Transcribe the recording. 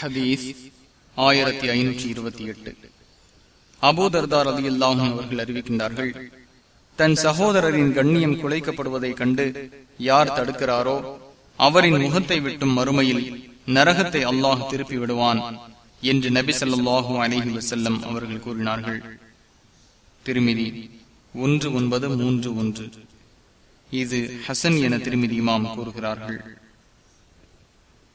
ஹதீஸ் ஆயிரத்தி ஐநூற்றி இருபத்தி எட்டு. அபூதர்தார் அலி அல்லாஹும் அவர்கள் அறிவிக்கின்றார்கள் தன் சகோதரரின் கண்ணியம் குலைக்கப்படுவதைக் கண்டு யார் தடுக்கிறாரோ அவரின் முகத்தை விட்டும் மறுமையில் நரகத்தை அல்லாஹ் திருப்பி விடுவான் என்று நபி சொல்லாஹு அலிஹி வசல்லம் அவர்கள் கூறினார்கள். திருமிதி ஒன்று ஒன்பது மூன்று ஒன்று. இது ஹசன் என திருமிதி இமாம் கூறுகிறார்கள்.